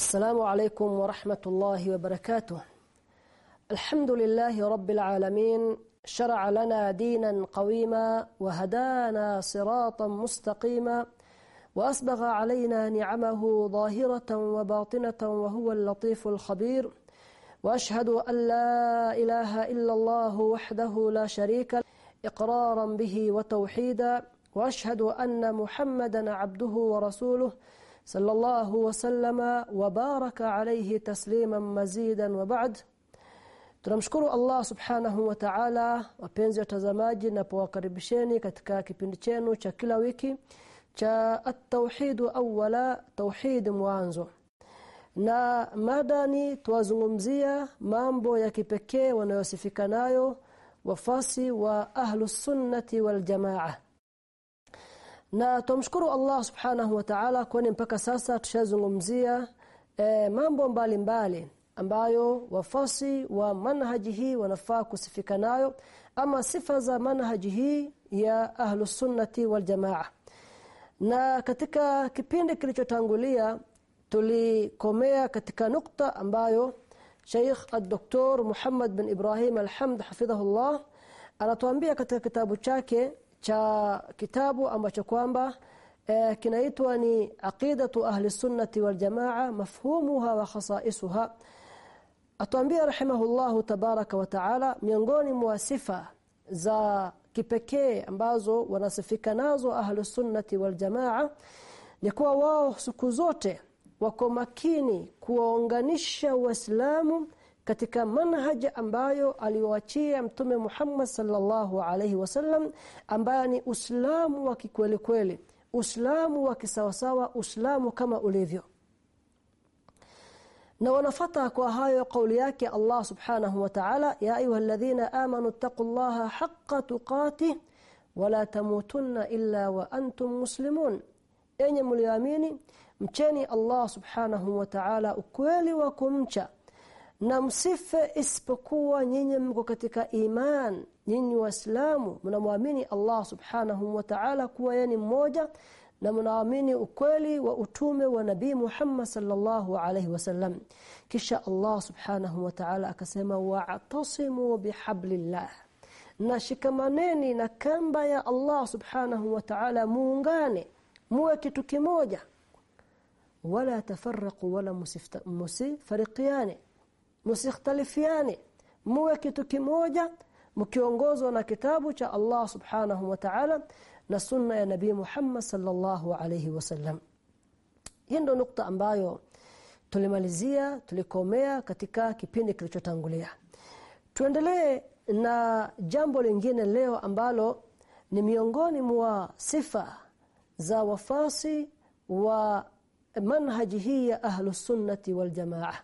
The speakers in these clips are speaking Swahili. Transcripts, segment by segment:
السلام عليكم ورحمة الله وبركاته. الحمد لله رب العالمين شرع لنا دينا قويما وهدانا صراطا مستقيما وأسبغ علينا نعمه ظاهرة وباطنة وهو اللطيف الخبير. وأشهد أن لا إله إلا الله وحده لا شريك إقرارا به وتوحيدا. وأشهد أن محمدا عبده ورسوله صلى الله وسلم وبارك عليه تسليما مزيدا وبعد Tunamshukuru Allah Subhanahu wa Ta'ala wapenzi watazamaji na powakaribisheni katika kipindi chenu cha kila wiki cha at-tauhid awwala tauhid mwanzo na madani tuwazungumzia mambo ya kipekee wanayosifika nayo wafasi wa ahlus sunnati wal jamaa na tumshukuru Allah subhanahu wa ta'ala kwani mpaka sasa tushazungumzia e, mambo mbalimbali mbali, ambayo wafasi wa manhaji hii wanafaa kusifika nayo ama sifa za manhaji hii ya ahlus sunnati wal jamaa. Na katika kipindi kilichotangulia tulikomea katika nukta ambayo Sheikh Al-Doktor Muhammad bin Ibrahim Al-Hamd hafidhahullah anatuambia katika kitabu chake cha kitabu ambacho kwamba eh, kinaitwa ni aqidatu ahli sunnati wal jamaa mafhumuha wa khasaisuha. Atuambia rahimahullahu tabaraka wa taala miongoni mwa sifa za kipekee ambazo wanasifika nazo ahli sunnati wal jamaa ni kuwa wao siku zote wako makini kuwaunganisha waislamu katika manhaj ambayo aliwaachia mtume Muhammad sallallahu alaihi wasallam ambaye ni Uislamu wa kikweli kweli Uislamu wa kisawasawa Uislamu kama ulivyo. Na wanafata kwa hayo kauli yake Allah subhanahu wa ta'ala ya ayyuhalladhina amanu taqullaha haqqa tuqatih wala tamutunna illa wa antum muslimun. Enye mlioamini mcheni Allah subhanahu wa ta'ala ukweli wa kumcha na msife isipokuwa nyinyi mko katika iman nyinyi waislamu mnamwamini Allah subhanahu wa ta'ala kuwa yeye ni mmoja na mnaamini ukweli wa utume wa nabii Muhammad sallallahu alaihi wasallam kisha Allah subhanahu wa ta'ala akasema wa'tasimu bihablillah. Na shikamaneni na kamba ya Allah subhanahu wa ta'ala muungane muwe kitu kimoja. Wala tafarraqu wala musifariqiane musikhtalifiane muwe kitu kimoja mkiongozwa na kitabu cha Allah subhanahu wa ta'ala na sunna ya nabii Muhammad sallallahu alayhi wasallam ndio nukta ambayo tulimalizia tulikomea katika kipindi kilichotangulia. Tuendelee na jambo lingine leo ambalo ni miongoni mwa sifa za wafasi wa manhaji hii ya ahlus sunnati wal jamaa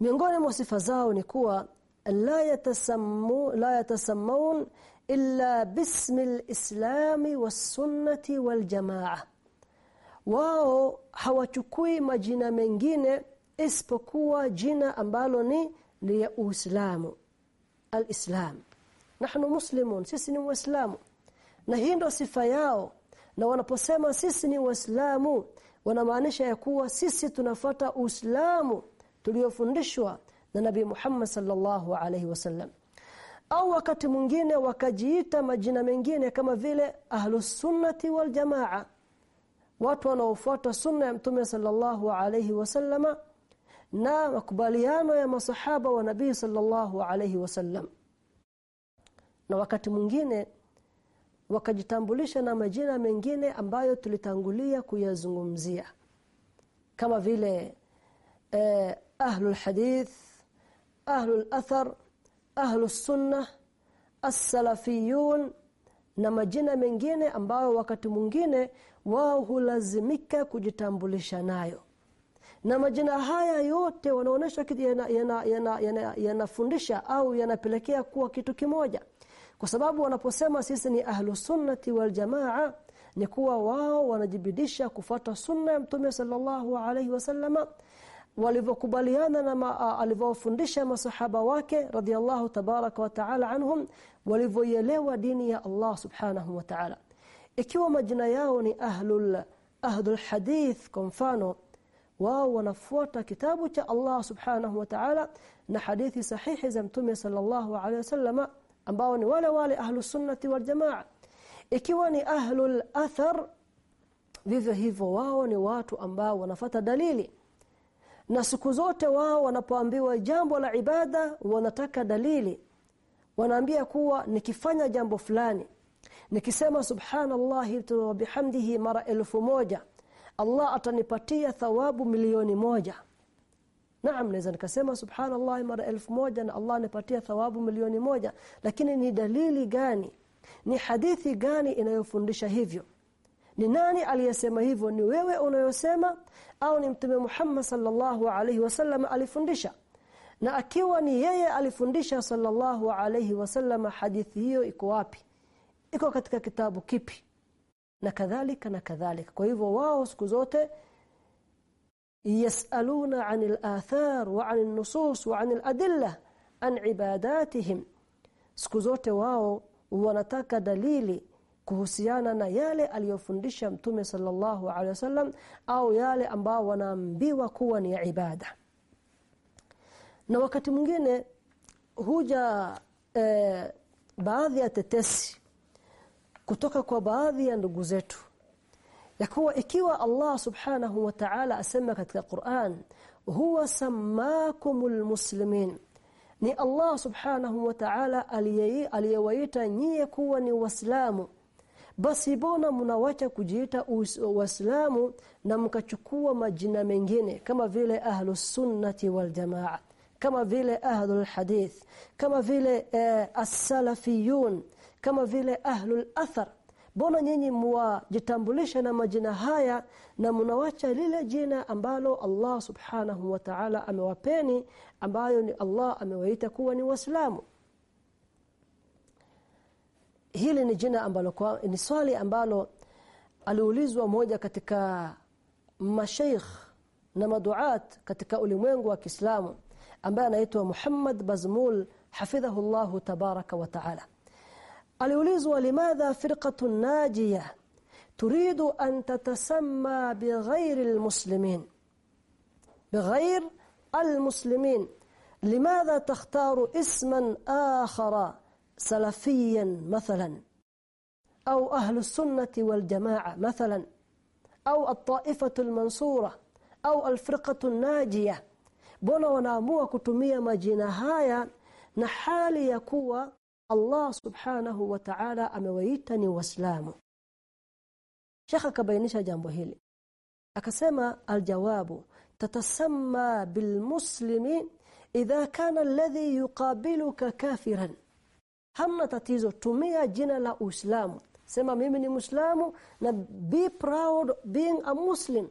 miongoni mwa sifa zao ni kuwa la yatasammu la yatasammun illa bismi alislami wasunnati waljamaa wao hawachukui majina mengine isipokuwa jina ambalo ni ya Uislamu alislam nahnu muslimun sisi ni waislamu na hii ndio sifa yao. Na wanaposema sisi ni waislamu wanamaanisha ya kuwa sisi tunafata uislamu tuliofundishwa na Nabii Muhammad sallallahu alaihi wasallam au wakati mwingine wakajiita majina mengine kama vile ahlus sunnati wal jamaa. Watu wanaofuata sunna ya mtume sallallahu alaihi wasallama na makubaliano ya masahaba wa nabii sallallahu alaihi wasallam na wakati mwingine wakajitambulisha na majina mengine ambayo tulitangulia kuyazungumzia. Kama vile eh, ahlul الحديث أهل الأثر أهل السنة as-salafiyun na majina mengine ambayo wakati mwingine wao hulazimika kujitambulisha nayo. Na majina haya yote wanaonesha yanafundisha yana, yana, yana, yana au yanapelekea kuwa kitu kimoja. Kwa sababu wanaposema sisi ni ahlu sunnati wal jamaa ni kuwa wao wanajibidisha kufuata sunna ya mtume sallallahu alaihi wasallama walivyokubaliana na alivyofundisha masahaba wake radhiallahu tabaraka wa taala anhum walivyoelewa dini ya Allah subhanahu wa ta'ala ikiwa majina yao ni ahlul ahlul hadith kwa mfano wao wanafuata kitabu cha Allah subhanahu wa ta'ala na hadithi sahihi za mtume sallallahu alaihi wasallama ambao ni wale wale ahlus sunnati wal jamaa ikiwa ni ahlul athar vivyo hivyo wao ni watu ambao wanafata dalili na siku zote wao wanapoambiwa jambo la ibada wanataka dalili. Wanaambia kuwa nikifanya jambo fulani nikisema subhanallahi wa bihamdihi mara elfu moja Allah atanipatia thawabu milioni moja. Naam naweza nikasema subhanallah mara elfu moja na Allah anipatia thawabu milioni moja. Lakini ni dalili gani? Ni hadithi gani inayofundisha hivyo? Ni nani aliyesema hivyo? Ni wewe unayosema au ni mtume Muhammad sallallahu alaihi wasallam alifundisha. Na akiwa ni yeye alifundisha sallallahu alaihi wasallam hadithi hiyo iko wapi? Iko katika kitabu kipi? Na kadhalika na kadhalika. Kwa hivyo wao siku zote yasaluna anil athar wa anil nusus wa anil adilla an ibadatihim. Siku zote wao wanataka dalili kuhusiana na yale aliyofundisha mtume sallallahu alaihi wasallam au yale ambao wanaambiwa kuwa ni ibada. Na wakati mwingine huja eh, baadhi ya tetesi kutoka kwa baadhi ya ndugu zetu ya kuwa ikiwa Allah subhanahu wa ta'ala asema katika Qur'an huwa samakumul muslimin ni Allah subhanahu wa ta'ala aliyewaita nyie kuwa ni waislamu basi bona mnawacha kujiita waislamu na mkachukua majina mengine kama vile ahlus sunnati wal jamaa kama vile ahlul hadith kama vile eh, as-salafiyun kama vile ahlul athar. Bona nyinyi mwajitambulisha na majina haya na mnawacha lile jina ambalo Allah subhanahu wa ta'ala amewapeni ambayo ni Allah amewaita kuwa ni waislamu hili ni jina ambalo kwa, ni swali ambalo aliulizwa moja katika mashaikh na maduat katika ulimwengu wa Kiislamu ambaye anaitwa Muhammad Bazmul hafidhahu Allah tabaraka wa taala aliulizwa limadha firqatu najiya turidu an tatasamma bighairi almuslimin bighair almuslimin لماذا تختار اسما آخر سلفيا مثلا أو أهل السنة والجماعة مثلا أو الطائفة المنصورة أو الفرقة الناجية. بونا ونامو كتمية مجينهايا نحال يكوى الله سبحانه وتعالى أمويتني واسلامه شخك بينشا جنبه هلي أكسما الجواب تتسمى بالمسلم إذا كان الذي يقابلك كافراً. Hamna tatizo tumia jina la uislamu. Sema mimi ni muislamu na be proud being a muslim.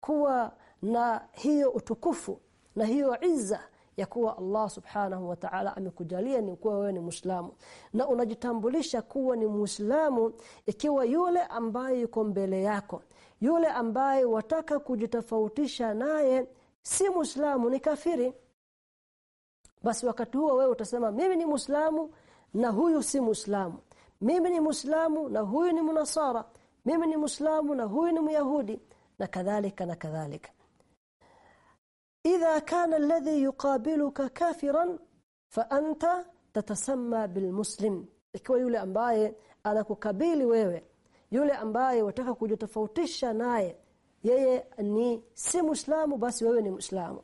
Kuwa na hiyo utukufu na hiyo izza ya kuwa Allah subhanahu wa ta'ala amekujalia ni kuwa wewe ni muislamu. Na unajitambulisha kuwa ni muislamu ikiwa yule ambaye yuko mbele yako. Yule ambaye wataka kujitofautisha naye si muislamu ni kafiri basi wakati huo wewe utasema mimi ni muislamu na huyu si muislamu mimi ni muislamu na huyu ni munasara mimi ni muislamu na huyu ni myahudi na kadhalika na kadhalika إذا كان الذي يقابلك كافرا فأنت تتسمى بالمسلم ikiwa yule ambaye anakukabili wewe yule ambaye wataka kujitofautisha naye yeye ni si muislamu basi wewe ni muislamu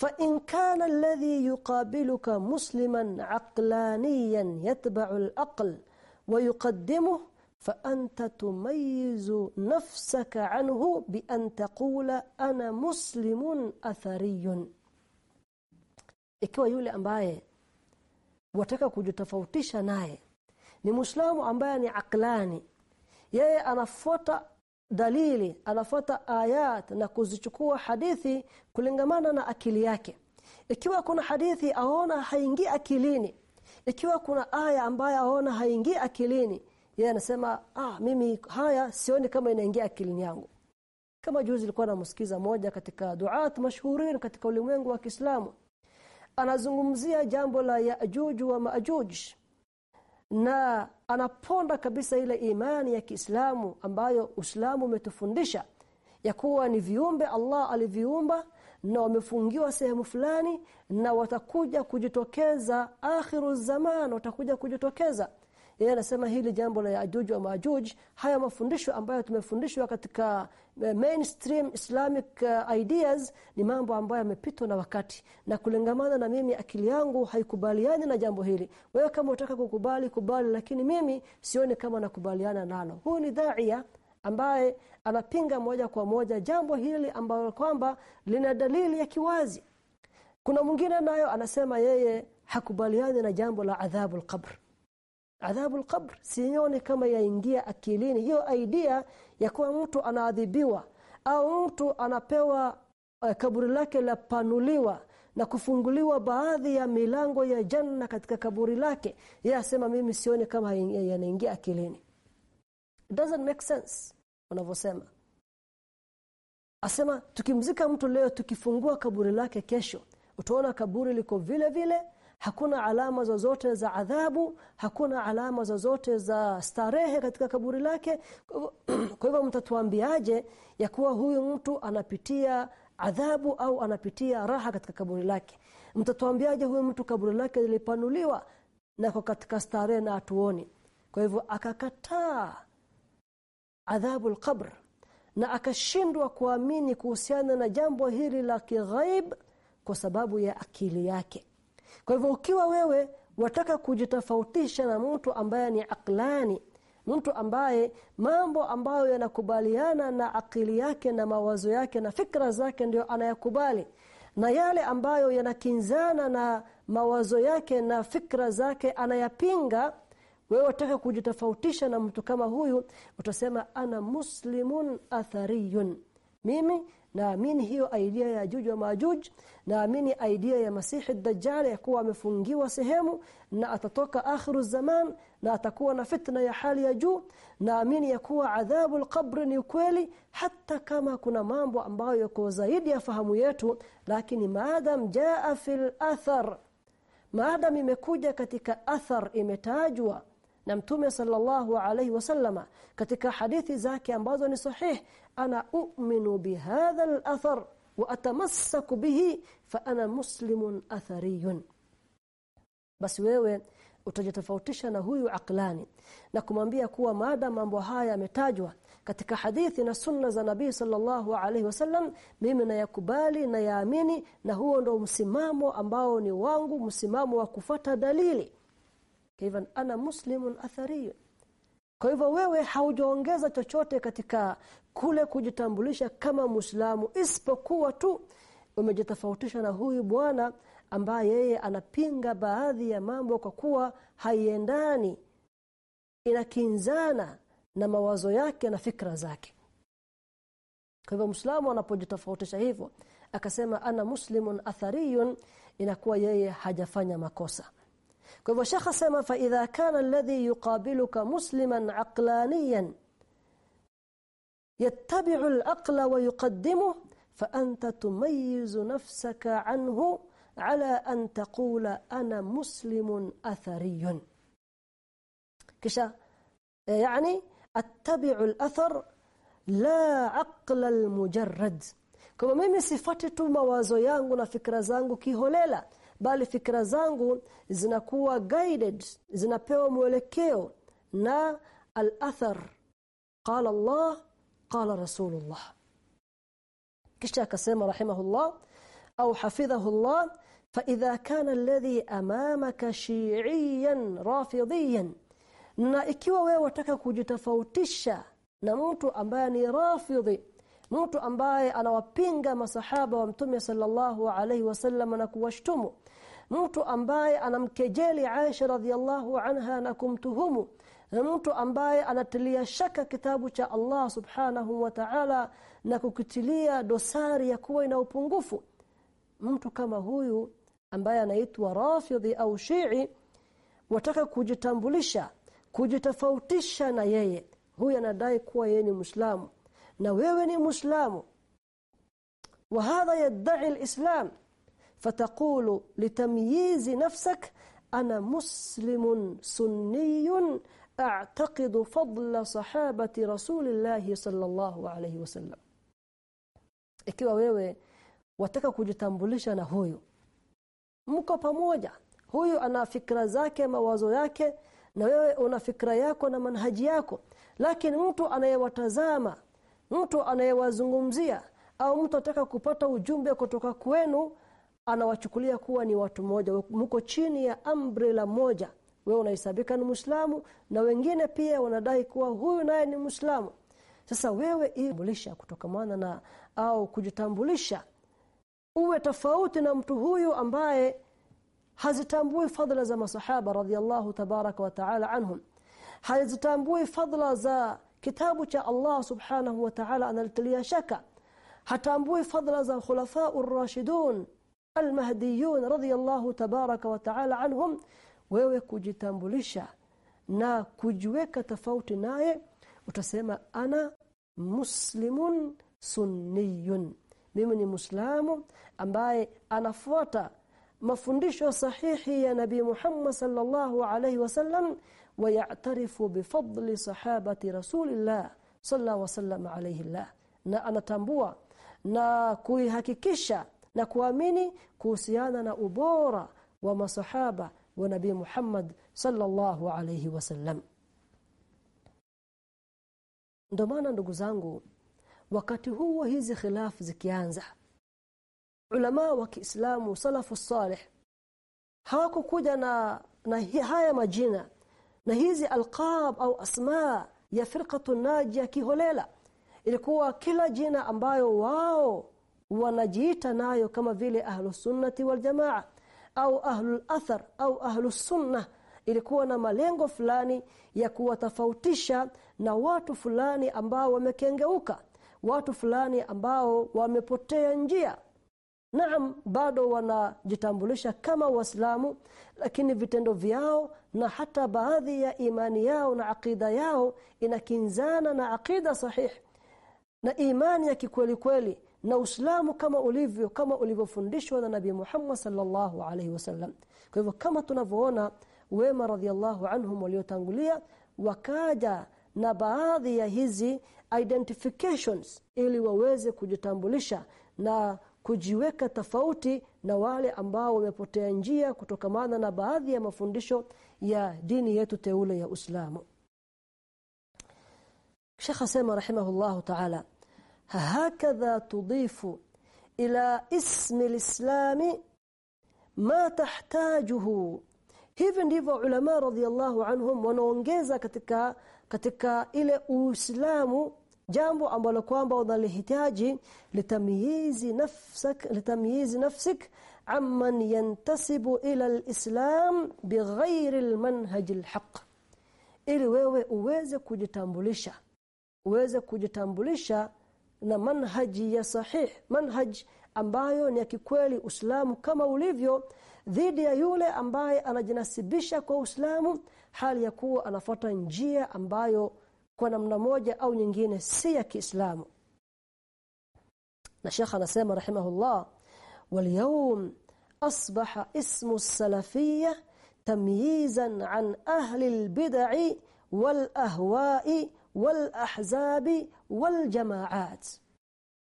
فإن كان الذي يقابلك مسلما عقلانيا يتبع الأقل ويقدمه فأنت تميز نفسك عنه بأن تقول أنا مسلم أثري. إكوا يولي أمباي وتكا كجو تفوتيشا ناي. ni muislamu ambaye ni aklani yeye dalili anafuata ayat na kuzichukua hadithi kulingamana na akili yake. Ikiwa kuna hadithi aona haingii akilini ikiwa kuna aya ambayo aona haingii akilini yeye anasema ah mimi haya sioni kama inaingia akilini yangu. Kama juzi nilikuwa namsikiza moja katika duat mashuhurin katika ulimwengu wa Kiislamu anazungumzia jambo la Yaajuj wa Maajuj na anaponda kabisa ile imani ya Kiislamu ambayo Uislamu umetufundisha ya kuwa ni viumbe Allah aliviumba na wamefungiwa sehemu fulani na watakuja kujitokeza akhiru zaman watakuja kujitokeza yeye anasema hili jambo la Yajuj wa Majuj haya mafundisho ambayo tumefundishwa katika mainstream Islamic uh, ideas ni mambo ambayo yamepitwa na wakati. Na kulengamana na mimi akili yangu haikubaliani na jambo hili. Wewe kama unataka kukubali kubali lakini mimi sioni kama nakubaliana nalo. Huu ni dhaia ambaye anapinga moja kwa moja jambo hili ambalo kwamba lina dalili ya kiwazi. Kuna mwingine nayo anasema yeye hakubaliani na jambo la adhabu al-qabr adhabu alqabr. Sioni kama yaingia akilini. Hiyo idea ya kuwa mtu anaadhibiwa au mtu anapewa uh, kaburi lake lapanuliwa na kufunguliwa baadhi ya milango ya janna katika kaburi lake yasema asema mimi sioni kama yanaingia akilini. It doesn't make sense asema tukimzika mtu leo tukifungua kaburi lake kesho utaona kaburi liko vile vile hakuna alama zozote za adhabu hakuna alama zozote za starehe katika kaburi lake. Kwa hivyo mtatuambiaje ya kuwa huyu mtu anapitia adhabu au anapitia raha katika kaburi lake? Mtatuambiaje huyu mtu kaburi lake lilipanuliwa na kwa katika starehe na atuoni kwa hivyo akakataa adhabu al-qabr na akashindwa kuamini kuhusiana na jambo hili la kighaib kwa sababu ya akili yake kwa hivyo ukiwa wewe wataka kujitofautisha na mtu ambaye ni aklani mtu ambaye mambo ambayo yanakubaliana na akili yake na mawazo yake na fikra zake ndio anayakubali na yale ambayo yanakinzana na mawazo yake na fikra zake anayapinga wewe wataka kujitofautisha na mtu kama huyu utasema ana muslimun athariyun. Mimi naamini hiyo idea ya juj wa majuj. Naamini idea ya masihi dajjal ya kuwa amefungiwa sehemu na atatoka akhiru zaman na atakuwa na fitna ya hali ya juu. Naamini ya kuwa adhabu alqabr ni kweli hata kama kuna mambo ambayo yako zaidi ya fahamu yetu lakini maadam jaa fil athar. Maadam imekuja katika athar imetajwa na mtume sallallahu alayhi wasallama katika hadithi zake ambazo ni sahih ana u'minu bihadha al-athar wa atamassaku bihi fa ana muslimun athariyun basi wewe utajitofautisha na huyu aklani na kumwambia kuwa maada mambo haya yametajwa katika hadithi na sunna za nabii sallallahu alaihi wasallam mimi nayakubali na yaamini na huo ndo msimamo ambao ni wangu msimamo wa kufata dalili. Hivyo ana muslimun athari kwa hivyo wewe haujaongeza chochote katika kule kujitambulisha kama Muislamu isipokuwa tu umejitofautisha na huyu bwana ambaye yeye anapinga baadhi ya mambo kwa kuwa haiendani inakinzana na mawazo yake na fikra zake. Kwa hivyo Muislamu anapojitofautisha hivyo akasema ana muslimun athariyun inakuwa yeye hajafanya makosa kwa hivyo shekha sema fa idha kana alladhi yuqabiluka musliman aqlaniyan yattabi'u al-aqla wa yuqaddimuhu fa anta tumayyizu nafsaka anhu ala an taqula ana muslimun athariyun kisha yani attabi'u al-athar la aqla al-mujarrad kama mimi sifati tu mawazo yangu na fikra zangu kiholela bali fikra zangu zinakuwa guided zinapewa mwelekeo na al-athar qala Allah qala rasulullah kisha akasema rahimahullah au hafidhahu Allah فإذا كان الذي أمامك شيعيا رافضيا na ikiwa wewe wataka kujitofautisha na mtu ambaye ni rafidhi mtu ambaye anawapinga masahaba wa mtume sallallahu alaihi wasallam na kuwashtumu mtu ambaye anamkejeli Aisha radhiallahu anha na kumtuhumu. Mtu ambaye anatilia shaka kitabu cha Allah subhanahu wa ta'ala na kukitilia dosari ya kuwa ina upungufu. Mtu kama huyu ambaye anaitwa rafidhi au shi'i wataka kujitambulisha kujitofautisha na yeye. Huyu anadai kuwa yeye ni muislamu. Na wewe ni muislamu. Wa hadha yad'i alislam. فتقول لتمييز نفسك أنا مسلم سني أعتقد فضل صحابة رسول الله صلى الله عليه وسلم ikiwa wewe wataka kujitambulisha na huyu mko pamoja huyu ana fikra zake mawazo yake na wewe una fikra yako na manhaji yako lakini mtu anayewatazama mtu anayewazungumzia au mtu ataka kupata ujumbe kutoka kwenu anawachukulia kuwa ni watu moja mko chini ya umbrella moja. Wewe unahesabika ni Muislamu na wengine pia wanadai kuwa huyu naye ni Muislamu. Sasa wewe ibulisha kutokamana na au kujitambulisha. Uwe tofauti na mtu huyu ambaye hazitambui fadhila za masahaba radhiallahu tabaraka wa taala anhum. Hazitambui fadhila za kitabu cha Allah subhanahu wa ta'ala analitilia shaka. Hatambui fadhila za khulafa ar-rashidun al-mahdiyun radiyallahu tabaraka wa ta'ala anhum wewe kujitambulisha na kujiweka tofauti naye utasema ana muslimun sunniyun mimi ni muislamu ambaye anafuata mafundisho sahihi ya nabii Muhammad sallallahu alaihi wasallam ويعترف بفضل صحابه رسول الله صلى الله وسلم عليه الله na anatambua na kuihakikisha na kuamini kuhusiana na ubora wa masahaba wa nabii Muhammad sallallahu alayhi wasallam ndio maana ndugu zangu wakati huo hizi khilafu zikianza ulama wa Kiislamu salafu salih hawakukuja na na haya majina na hizi alqab au asma ya firqatu najia kiholela. Ilikuwa kila jina ambayo wao wanajiita nayo kama vile ahlus sunnati wal jamaa au ahlul athar au ahlus sunnah. Ilikuwa na malengo fulani ya kuwatofautisha na watu fulani ambao wamekengeuka watu fulani ambao wamepotea njia. Naam bado wanajitambulisha kama waislamu lakini vitendo vyao na hata baadhi ya imani yao na aqida yao inakinzana na aqida sahih. Na imani ya kikweli kweli na Uislamu kama ulivyo kama ulivyofundishwa na Nabii Muhammad sallallahu alaihi wasallam. Kwa hivyo kama tunavyoona wema radhiallahu anhum waliotangulia wakaja na baadhi ya hizi identifications ili waweze kujitambulisha na kujiweka tofauti na wale ambao wamepotea njia kutokamana na baadhi ya mafundisho ya dini yetu teule ya Uislamu. Sheikh asema rahimahullahu ta'ala hakadha تضيف إلى اسم الإسلام ما تحتاجه. Hivi ndivyo ulama radhiallahu anhum wanaongeza katika katika ile uislamu jambo ambalo kwamba unalihitaji litamyizi nafsak litamyizi nafsik amman yantasibu ila alislam bighairi almanhaj alhaq. Ili wewe uweze kujitambulisha uweze kujitambulisha na manhaji ya sahih manhaj ambayo ni ya kikweli Uislamu kama ulivyo dhidi ya yule ambaye anajinasibisha kwa Uislamu hali ya kuwa anafuata njia ambayo kwa namna moja au nyingine si ya Kiislamu na Sheikh anasema rahimahullah واليوم أصبح اسم السلفية تمييزا عن أهل البدع والأهواء walahzabi waljamaat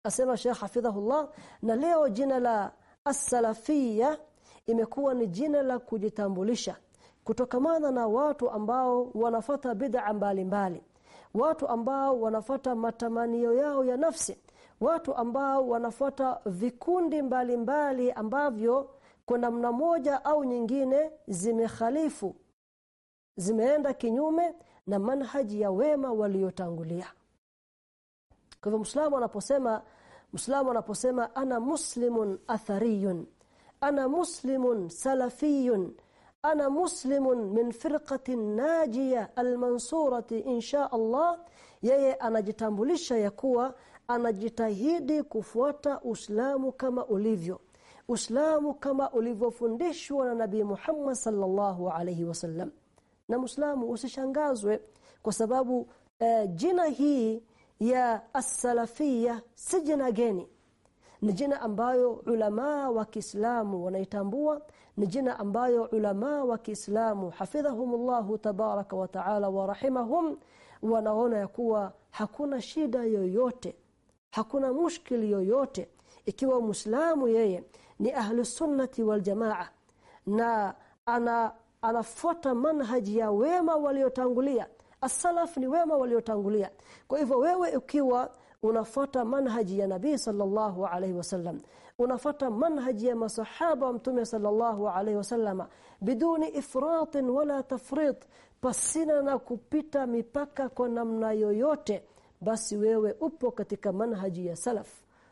asema shekh hafidhahullah na leo jina la as-salafia imekuwa ni jina la kujitambulisha kutokamana na watu ambao wanafata bid'a mbalimbali watu ambao wanafata matamanio yao ya nafsi watu ambao wanafata vikundi mbalimbali mbali ambavyo kwa namna moja au nyingine zimekhalifu zimeenda kinyume na manhaji ya wema waliotangulia. Kwa hivyo Muislamu anaposema Muislamu anaposema ana muslimun athariyun ana muslimun salafiyun ana muslimun min firqatin najia almansurati insha Allah yeye anajitambulisha ya kuwa anajitahidi kufuata Uislamu kama ulivyo. Uislamu kama ulivyofundishwa na Nabii Muhammad sallallahu alaihi wasallam na Muislamu usishangazwe kwa sababu uh, jina hii ya as-salafia si jina geni. Ni jina ambayo ulama wa Kiislamu wanaitambua ni jina ambayo ulama wa Kiislamu hafidhahumullahu tabaraka wa taala wa rahimahum wanaona ya kuwa hakuna shida yoyote hakuna mushkili yoyote ikiwa muislamu yeye ni ahlu sunnati wal jamaa na ana anafuata manhaji ya wema waliotangulia. As-salaf ni wema waliotangulia. Kwa hivyo wewe ukiwa unafuata manhaji ya nabii sallallahu alaihi wasallam unafuata manhaji ya masahaba wa mtume sallallahu alaihi wasallama biduni ifratin wala tafrit pasina na kupita mipaka kwa namna yoyote basi wewe upo katika manhaji ya salaf.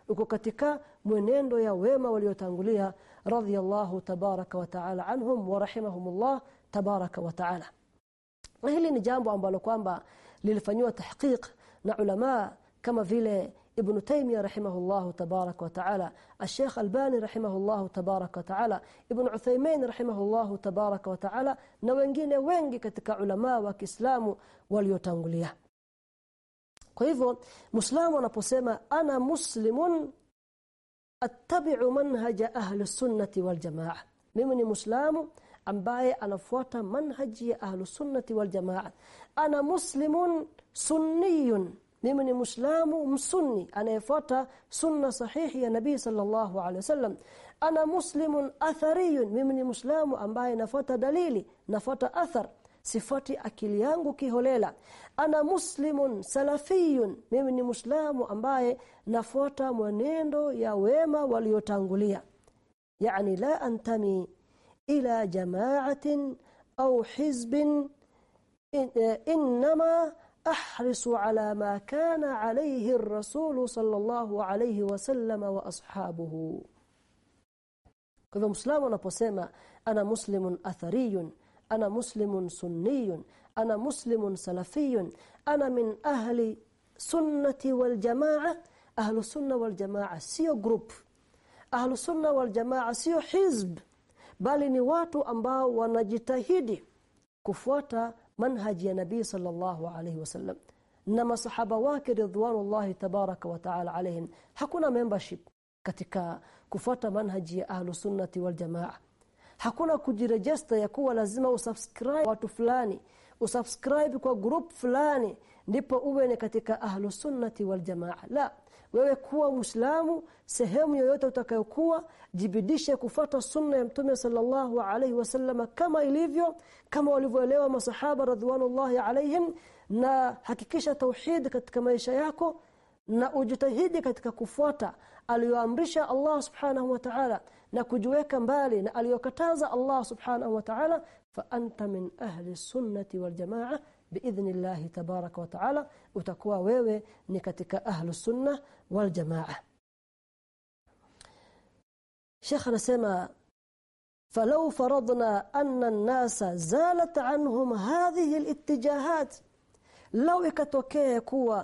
Uko katika mwenendo ya wema waliotangulia radhiyallahu tabaraka wa taala anhum wa rahimahumullah tabaraka wa taala hili ni jambo ambalo kwamba lilifanywa tahqiq na ulama kama vile Ibn Taymiyyah rahimahullahu tabarak wa taala Sheikh Albani rahimahullahu tabarak wa taala Ibn Uthaymeen rahimahullahu tabarak wa taala na wengine wengi katika ulama wa Kiislamu waliotangulia. Kwa hivyo Muislamu anaposema ana muslimun أتبع منهج أهل السنة والجماعة. ممن مسلم أمباي أنا فوتا منهج أهل السنة والجماعة. أنا مسلم سني. ممن مسلم مسني. أنا فوتا سنة صحيح يا نبي صلى الله عليه وسلم. أنا مسلم أثري. ممن مسلم أمباي نفوتا دليلي نفوتا أثر. sifati akili yangu kiholela ana muslimun salafiyun mimi ni muislamu ambaye nafuata mwenendo ya wema waliotangulia yani la antami ila jama'atin au hizbin inma أحرص على ما كان عليه الرسول صلى الله عليه وسلم وأصحابه كذا مسلم anaposema ana muslimun athariyun ana muslimun sunniyun ana muslimun salafiyun ana min ahli sunnati wal jamaa ahlu sunna wal jamaa sio group. ahlu sunna wal jamaa sio hizb bali ni watu ambao wanajitahidi kufuata manhaji ya nabii sallallahu alayhi wasallam na masahaba wake ridwanullahi tabaraka wa taala alaihim hakuna membership katika kufuata manhaji ya ahlu sunnati wal jamaa hakuna kujirejesta ya kuwa lazima usubscribe watu fulani. Usubscribe kwa group fulani ndipo uwe ni katika ahlu sunnati wal jamaa. La wewe kuwa muislamu sehemu yoyote utakayokuwa jibidishe kufata sunna ya mtume sallallahu alaihi wasallam kama ilivyo kama walivyoelewa masahaba radhiwanullahi alaihim na hakikisha tauhid katika maisha yako na ujitahidi katika kufuata aliyoamrisha Allah subhanahu wa ta'ala na kujiweka mbali na aliyokataza Allah subhanahu wa ta'ala fa anta min ahli sunnati wal jamaa باذن الله تبارك وتعالى وتكوا ووي ني ketika أهل السنة والجماعه شيخنا سما فلو فرضنا أن الناس زالت عنهم هذه الاتجاهات لو كتوكيه كوا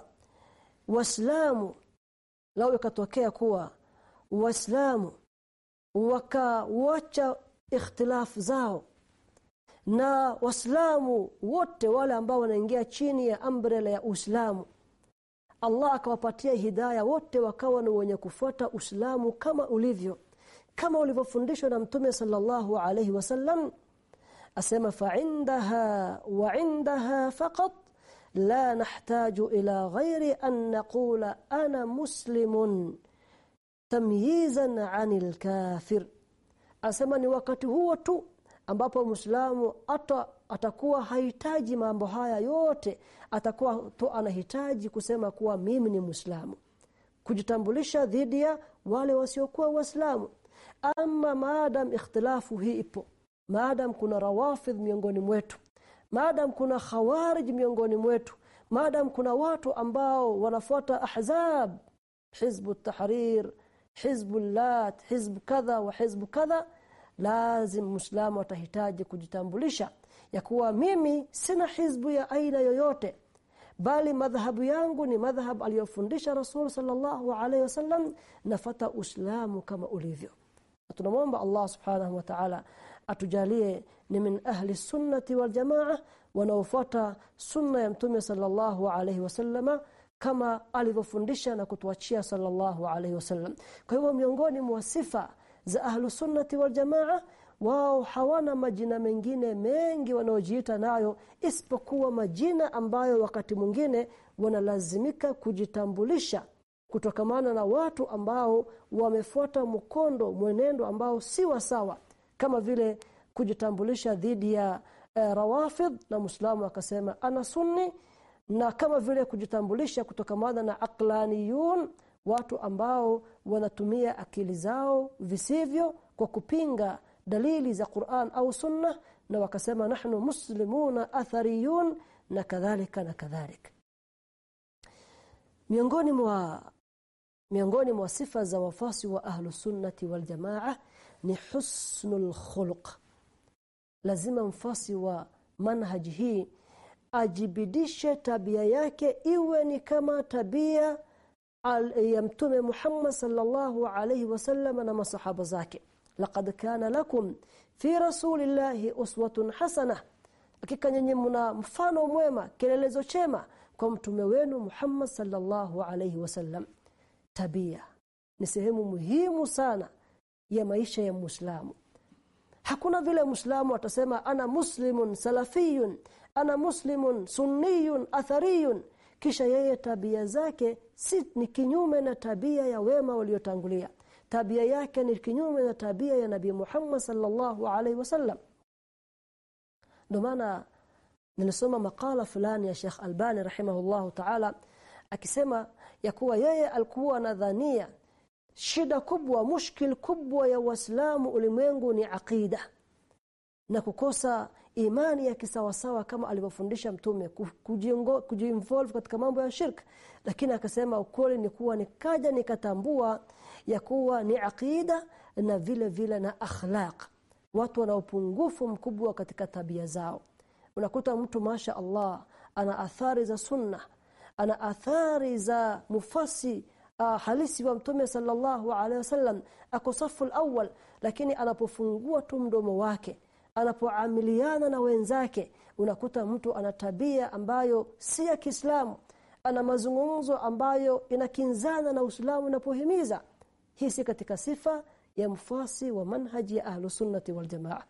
واسلام لو كتوكيه كوا واسلام wakawacha ikhtilafu zao. Na waislamu wote wale ambao wanaingia chini ya umbrella ya Uislamu Allah akawapatia hidaya wote wakawa ni wenye kufuata Uislamu kama ulivyo kama ulivyofundishwa na Mtume sallallahu alayhi wasallam asema fa'indaha wa 'indaha faqat la nahtaju ila ghairi an naqula ana muslimun tamyizan anil kafir. Asema ni wakati huo tu ambapo Muislamu ata atakuwa hahitaji mambo haya yote atakuwa tu anahitaji kusema kuwa mimi ni Muislamu. Kujitambulisha dhidi ya wale wasiokuwa Waislamu. Ama maadam ikhtilafu hii ipo. Maadam kuna rawafidh miongoni mwetu. Maadam kuna khawarij miongoni mwetu. Maadam kuna watu ambao wanafuata ahzab. Hizbu tahrir hizbu lat hizbu kadha wa hizbu kadha lazim muislamu atahitaji kujitambulisha ya kuwa mimi sina hizbu ya aina yoyote bali madhhabu yangu ni madhhab aliyofundisha Rasul sallallahu alaihi wasallam nafata uislamu kama ulivyo. Tunamwomba Allah subhanahu wa ta'ala atujalie ni min ahli sunnati wal jamaa wanaofuata sunna ya mtume sallallahu alaihi wasallama kama alivyofundisha na kutuachia sallallahu alaihi wasallam. Kwa hivyo miongoni mwa sifa za ahlu sunnati wal jamaa wao hawana majina mengine mengi wanaojiita nayo isipokuwa majina ambayo wakati mwingine wanalazimika kujitambulisha kutokamana na watu ambao wamefuata mkondo mwenendo ambao si wa sawa kama vile kujitambulisha dhidi ya e, rawafid na muislamu akasema ana sunni na kama vile kujitambulisha kutokamana na aqlaniyun watu ambao wanatumia akili zao visivyo kwa kupinga dalili za Qur'an au Sunna na wakasema nahnu muslimuna athariyun na kadhalika na kadhalika. Miongoni mwa miongoni mwa sifa za wafasi wa ahlu sunnati wal jamaa ni husnul khuluq. Lazima mfasi wa manhaji hii ajibidishe tabia yake iwe ni kama tabia ya mtume Muhammad sallallahu alayhi wasallam na masahaba zake. Laqad kana lakum fi rasulillahi uswatun hasana. Hakika nyinyi mna mfano mwema kielelezo chema kwa mtume wenu Muhammad sallallahu alayhi wasallam tabia ni sehemu muhimu sana ya maisha ya Muislamu hakuna vile Muislamu atasema ana muslimun salafiyun ana muslimun sunniyun athariyun kisha yeye tabia zake si ni kinyume na tabia ya wema waliotangulia tabia yake ni kinyume na tabia ya Nabii Muhammad sallallahu alaihi wasallam ndio maana nilisoma makala fulani ya Sheikh Albani rahimahullahu ta'ala akisema ya kuwa yeye alikuwa nadhania shida kubwa mushkil kubwa ya waislamu ulimwengu ni aqida na kukosa imani ya kisawasawa kama alivyofundisha mtume kujiinvolve katika mambo ya shirk. Lakini akasema ukweli ni kuwa nikaja nikatambua ya kuwa ni aqida na vile vile na akhlaq. Watu wana upungufu mkubwa katika tabia zao. Unakuta mtu masha Allah ana athari za sunna ana athari za mufasi uh, halisi wa mtume sallallahu alaihi wasallam ako safu awal lakini anapofungua tu mdomo wake anapoamiliana na wenzake unakuta mtu ana tabia ambayo si ya Kiislamu ana mazungumzo ambayo inakinzana na Uislamu unapohimiza. Hii si katika sifa ya mfasi wa manhaji ya ahlu sunnati wal jamaa.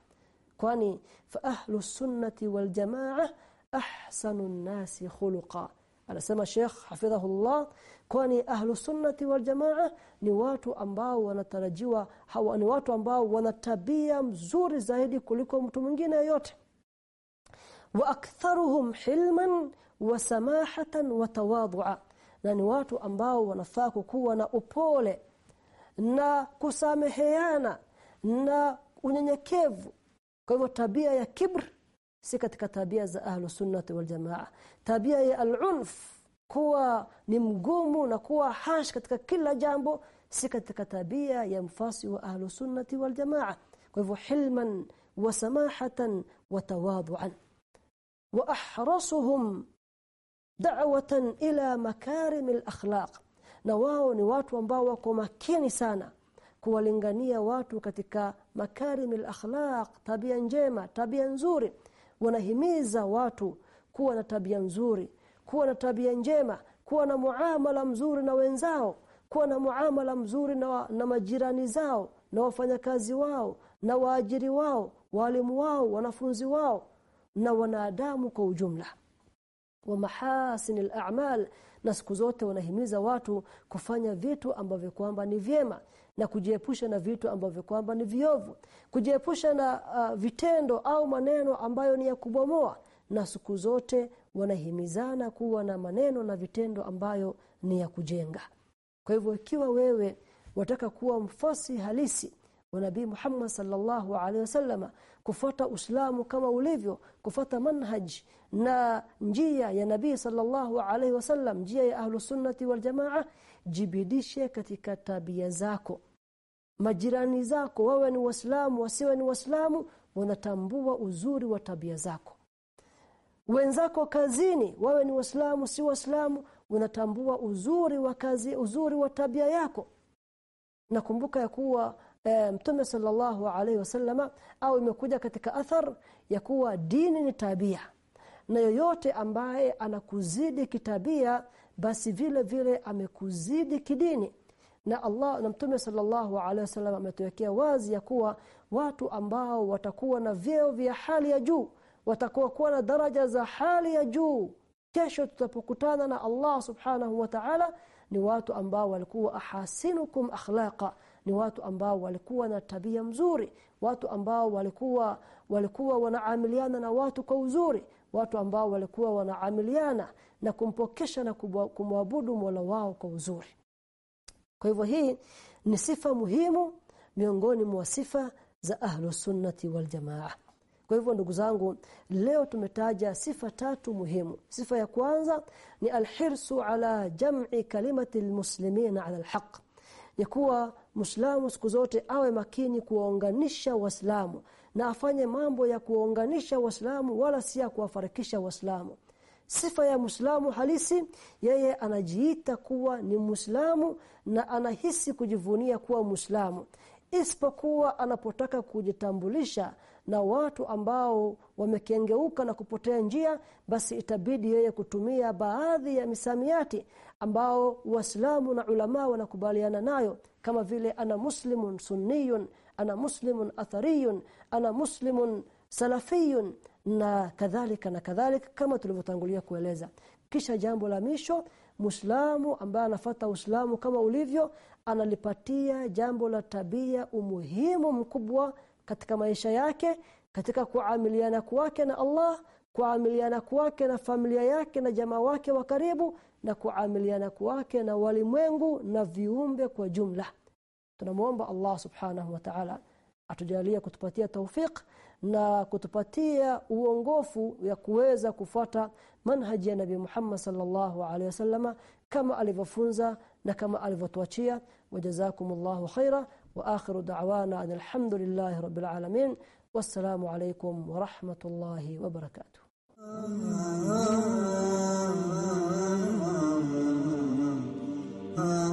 Kwani fa ahlu sunnati wal jamaa ahsanu nasi khuluqa anasema Sheikh hafidhahullah kwani ahlu sunnati wal jamaa ni watu ambao wanatarajiwa hawa ni watu ambao wana tabia mzuri zaidi kuliko mtu mwingine yote wa aktharuhum hilman wa samahatan wa tawadhu'a na ni watu ambao wanafaa kuwa na upole na kusameheana na unyenyekevu. Kwa hivyo tabia ya kibr si katika tabia za ahlu sunnati wal jamaa tabia ya al-unf kuwa ni mgumu na kuwa hash katika kila jambo si katika tabia ya mfasi wa ahlu sunnati wal jamaa kwa hivyo hilman wa samahatan wa tawadhu'an wa ahrasuhum da'watan ila makarim al-akhlaq na wao ni watu ambao wako makini sana kuwalingania watu katika makarim al-akhlaq tabia njema tabia nzuri wanahimiza watu kuwa na tabia nzuri kuwa na tabia njema kuwa na muamala mzuri na wenzao kuwa na muamala mzuri na, na majirani zao na wafanyakazi wao na waajiri wao walimu wao wanafunzi wao na wanadamu kwa ujumla. Wa mahasinil a'mal na siku zote wanahimiza watu kufanya vitu ambavyo kwamba ni vyema na kujiepusha na vitu ambavyo kwamba ni viovu. Kujiepusha na uh, vitendo au maneno ambayo ni ya kubomoa na siku zote wanahimizana kuwa na maneno na vitendo ambayo ni ya kujenga. Kwa hivyo ikiwa wewe wataka kuwa mfasi halisi wa Nabii Muhammad sallallahu alaihi wasallama kufuata Uislamu kama ulivyo kufuata manhaj na njia ya Nabii sallallahu alaihi wasallam njia ya ahlu sunnati wal jamaa jibidishe katika tabia zako. Majirani zako wawe ni waislamu wasiwe ni waislamu wanatambua uzuri wa tabia zako. Wenzako kazini wawe ni waislamu si waislamu unatambua uzuri wa kazi uzuri wa tabia yako. Nakumbuka ya kuwa e, mtume sallallahu alaihi wasallama au imekuja katika athar ya kuwa dini ni tabia. Na yoyote ambaye anakuzidi kitabia basi vile vile amekuzidi kidini. Na Allah na mtume sallallahu alaihi wasallam ametuwekea wazi ya kuwa watu ambao watakuwa na vyeo vya hali ya juu watakuwa kuwa na daraja za hali ya juu kesho tutapokutana na Allah subhanahu wa ta'ala ni watu ambao walikuwa ahasinukum akhlaqa ni watu ambao walikuwa na tabia mzuri watu ambao walikuwa walikuwa wanaamiliana na watu kwa uzuri watu ambao walikuwa wanaamiliana na kumpokesha na kumwabudu Mola wao kwa uzuri. Kwa hivyo hii ni sifa muhimu miongoni mwa sifa za ahlu sunnati wal jamaa. Kwa hivyo ndugu zangu leo tumetaja sifa tatu muhimu. Sifa ya kwanza ni alhirsu ala jam'i kalimati almuslimina ala alhaq ya kuwa Muislamu siku zote awe makini kuwaunganisha Waislamu na afanye mambo ya kuwaunganisha Waislamu wala si ya kuwafarikisha Waislamu. Sifa ya Muislamu halisi yeye anajiita kuwa ni Muislamu na anahisi kujivunia kuwa Muislamu isipokuwa anapotaka kujitambulisha na watu ambao wamekengeuka na kupotea njia basi itabidi yeye kutumia baadhi ya misamiati ambao waislamu na ulama wanakubaliana nayo kama vile ana muslimun sunniyun ana muslimun athariyun ana muslimun salafiyun na kadhalika na kadhalika kama tulivyotangulia kueleza. Kisha jambo la misho Muislamu ambaye anafata Uislamu kama ulivyo analipatia jambo la tabia umuhimu mkubwa katika maisha yake katika kuamiliana kwake na Allah kuamiliana kwake na familia yake na jamaa wake wa karibu na kuamiliana kwake na walimwengu na viumbe kwa jumla. Tunamuomba Allah subhanahu wa ta'ala atujalie kutupatia taufiq na kutupatia uongofu ya kuweza kufuata manhaji ya Nabii Muhammad sallallahu alaihi wasallama kama alivyofunza na kama alivyotuachia. Wajazakumullahu khaira wa akhiru da'wana alhamdulillahi rabbil alamin. Wassalamu alaykum wa rahmatullahi wa barakatuh Uh...